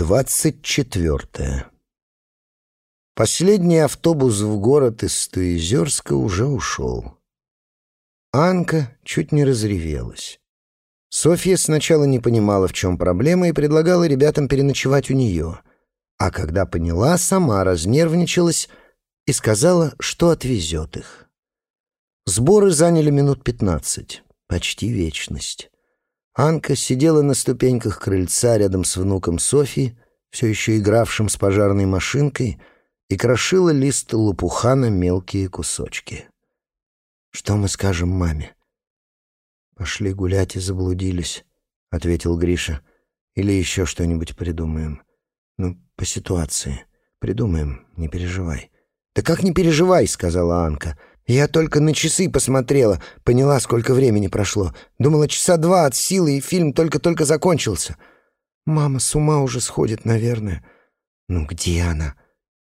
Двадцать четвертое. Последний автобус в город из Туизерска уже ушел. Анка чуть не разревелась. Софья сначала не понимала, в чем проблема, и предлагала ребятам переночевать у нее. А когда поняла, сама разнервничалась и сказала, что отвезет их. Сборы заняли минут пятнадцать, почти вечность. Анка сидела на ступеньках крыльца рядом с внуком Софьи, все еще игравшим с пожарной машинкой, и крошила лист лопуха на мелкие кусочки. «Что мы скажем маме?» «Пошли гулять и заблудились», — ответил Гриша. «Или еще что-нибудь придумаем. Ну, по ситуации. Придумаем, не переживай». «Да как не переживай», — сказала Анка. Я только на часы посмотрела, поняла, сколько времени прошло. Думала, часа два от силы, и фильм только-только закончился. Мама с ума уже сходит, наверное. Ну где она?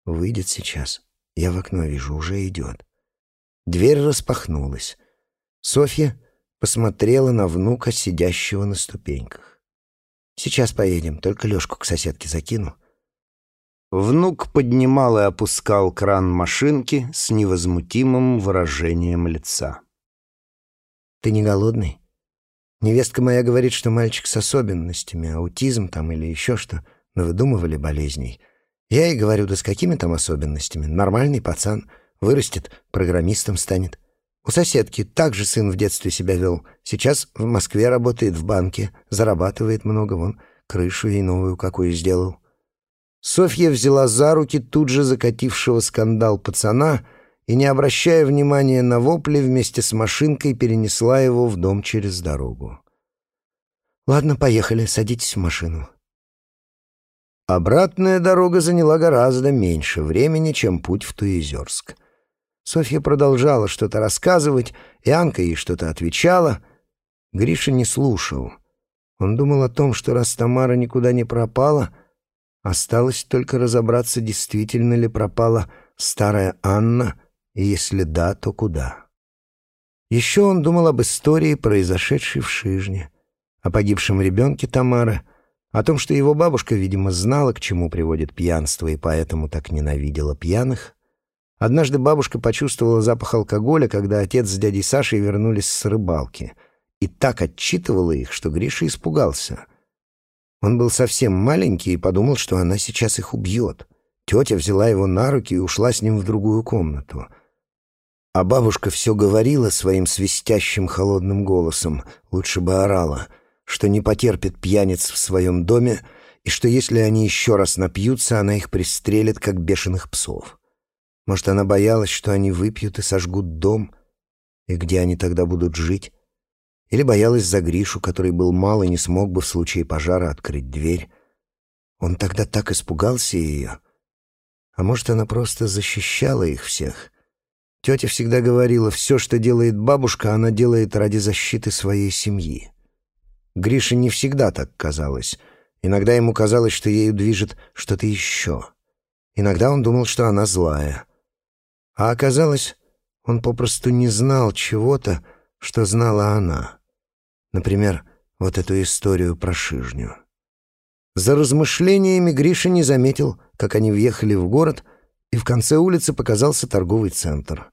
Выйдет сейчас. Я в окно вижу, уже идет. Дверь распахнулась. Софья посмотрела на внука, сидящего на ступеньках. «Сейчас поедем, только Лёшку к соседке закину». Внук поднимал и опускал кран машинки с невозмутимым выражением лица. «Ты не голодный? Невестка моя говорит, что мальчик с особенностями, аутизм там или еще что, но выдумывали болезней. Я ей говорю, да с какими там особенностями? Нормальный пацан, вырастет, программистом станет. У соседки также сын в детстве себя вел. Сейчас в Москве работает в банке, зарабатывает много, вон, крышу ей новую какую сделал». Софья взяла за руки тут же закатившего скандал пацана и, не обращая внимания на вопли, вместе с машинкой перенесла его в дом через дорогу. «Ладно, поехали, садитесь в машину». Обратная дорога заняла гораздо меньше времени, чем путь в Туезерск. Софья продолжала что-то рассказывать, и Анка ей что-то отвечала. Гриша не слушал. Он думал о том, что раз Тамара никуда не пропала — Осталось только разобраться, действительно ли пропала старая Анна, и если да, то куда. Еще он думал об истории, произошедшей в Шижне, о погибшем ребенке Тамары, о том, что его бабушка, видимо, знала, к чему приводит пьянство, и поэтому так ненавидела пьяных. Однажды бабушка почувствовала запах алкоголя, когда отец с дядей Сашей вернулись с рыбалки, и так отчитывала их, что Гриша испугался — он был совсем маленький и подумал, что она сейчас их убьет. Тетя взяла его на руки и ушла с ним в другую комнату. А бабушка все говорила своим свистящим холодным голосом, лучше бы орала, что не потерпит пьяниц в своем доме и что если они еще раз напьются, она их пристрелит, как бешеных псов. Может, она боялась, что они выпьют и сожгут дом? И где они тогда будут жить? Или боялась за Гришу, который был мал и не смог бы в случае пожара открыть дверь. Он тогда так испугался ее. А может, она просто защищала их всех. Тетя всегда говорила, все, что делает бабушка, она делает ради защиты своей семьи. Грише не всегда так казалось. Иногда ему казалось, что ею движет что-то еще. Иногда он думал, что она злая. А оказалось, он попросту не знал чего-то, что знала она. Например, вот эту историю про шижню. За размышлениями Гриша не заметил, как они въехали в город, и в конце улицы показался торговый центр.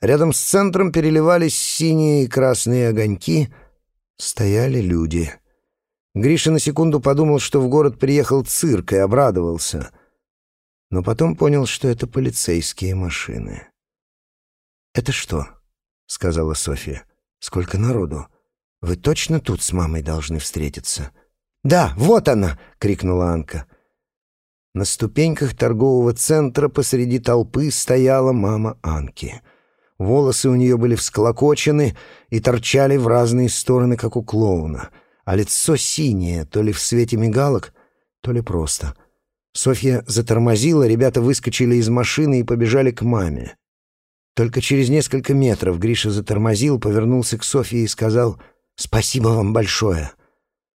Рядом с центром переливались синие и красные огоньки, стояли люди. Гриша на секунду подумал, что в город приехал цирк, и обрадовался. Но потом понял, что это полицейские машины. «Это что?» — сказала Софья. «Сколько народу? Вы точно тут с мамой должны встретиться?» «Да, вот она!» — крикнула Анка. На ступеньках торгового центра посреди толпы стояла мама Анки. Волосы у нее были всклокочены и торчали в разные стороны, как у клоуна, а лицо синее, то ли в свете мигалок, то ли просто. Софья затормозила, ребята выскочили из машины и побежали к маме. Только через несколько метров Гриша затормозил, повернулся к Софье и сказал — Спасибо вам большое».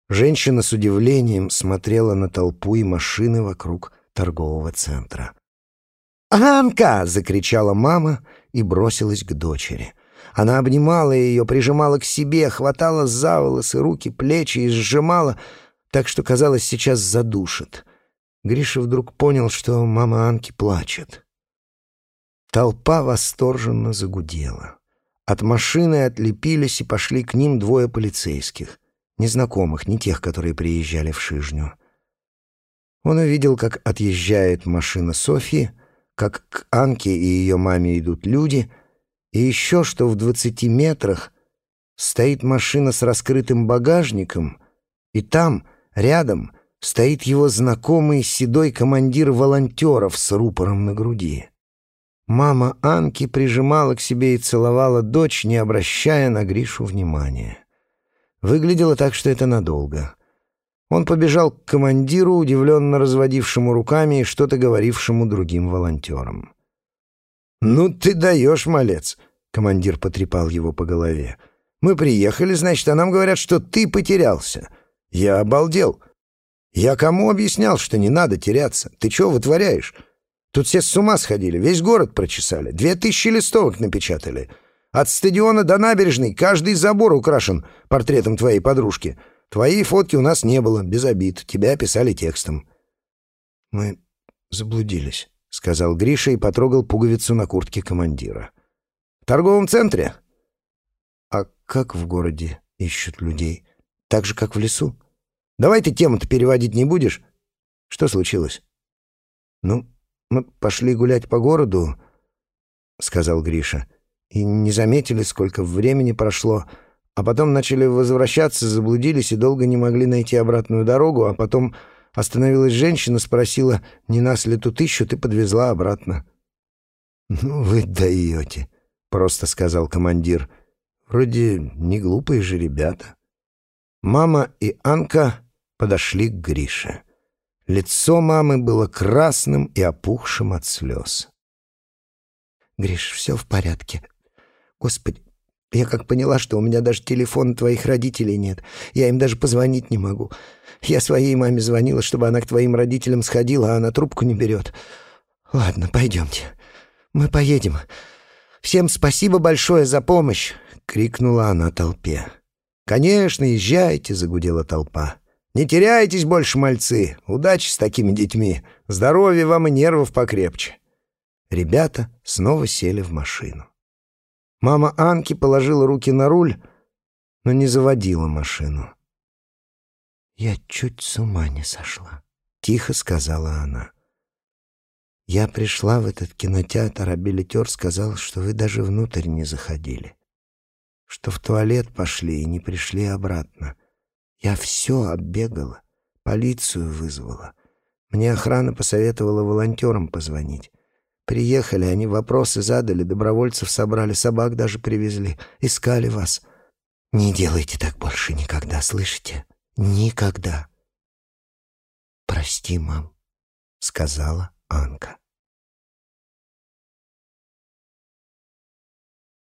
Женщина с удивлением смотрела на толпу и машины вокруг торгового центра. «Анка!» — закричала мама и бросилась к дочери. Она обнимала ее, прижимала к себе, хватала за волосы, руки, плечи и сжимала, так что, казалось, сейчас задушит. Гриша вдруг понял, что мама Анки плачет. Толпа восторженно загудела. От машины отлепились и пошли к ним двое полицейских. Незнакомых, не тех, которые приезжали в Шижню. Он увидел, как отъезжает машина Софьи, как к Анке и ее маме идут люди, и еще что в двадцати метрах стоит машина с раскрытым багажником, и там, рядом, стоит его знакомый седой командир волонтеров с рупором на груди. Мама Анки прижимала к себе и целовала дочь, не обращая на Гришу внимания. Выглядело так, что это надолго. Он побежал к командиру, удивленно разводившему руками и что-то говорившему другим волонтерам. «Ну ты даешь, малец!» — командир потрепал его по голове. «Мы приехали, значит, а нам говорят, что ты потерялся. Я обалдел. Я кому объяснял, что не надо теряться? Ты чего вытворяешь? Тут все с ума сходили, весь город прочесали, две тысячи листовок напечатали. От стадиона до набережной каждый забор украшен портретом твоей подружки». Твоей фотки у нас не было, без обид. Тебя описали текстом». «Мы заблудились», — сказал Гриша и потрогал пуговицу на куртке командира. «В торговом центре?» «А как в городе ищут людей? Так же, как в лесу?» «Давай ты тему-то переводить не будешь? Что случилось?» «Ну, мы пошли гулять по городу», — сказал Гриша, — «и не заметили, сколько времени прошло». А потом начали возвращаться, заблудились и долго не могли найти обратную дорогу, а потом остановилась женщина, спросила, не нас ли тут ищут, и подвезла обратно. «Ну вы даете», — просто сказал командир. «Вроде не глупые же ребята». Мама и Анка подошли к Грише. Лицо мамы было красным и опухшим от слез. «Гриш, все в порядке. Господи, я как поняла, что у меня даже телефона твоих родителей нет. Я им даже позвонить не могу. Я своей маме звонила, чтобы она к твоим родителям сходила, а она трубку не берет. Ладно, пойдемте. Мы поедем. Всем спасибо большое за помощь!» — крикнула она толпе. «Конечно, езжайте!» — загудела толпа. «Не теряйтесь больше, мальцы! Удачи с такими детьми! Здоровья вам и нервов покрепче!» Ребята снова сели в машину. Мама Анки положила руки на руль, но не заводила машину. «Я чуть с ума не сошла», — тихо сказала она. «Я пришла в этот кинотеатр, а билетер сказал, что вы даже внутрь не заходили, что в туалет пошли и не пришли обратно. Я все оббегала, полицию вызвала. Мне охрана посоветовала волонтерам позвонить. Приехали, они вопросы задали, добровольцев собрали, собак даже привезли. Искали вас. Не делайте так больше никогда, слышите? Никогда. «Прости, мам», — сказала Анка.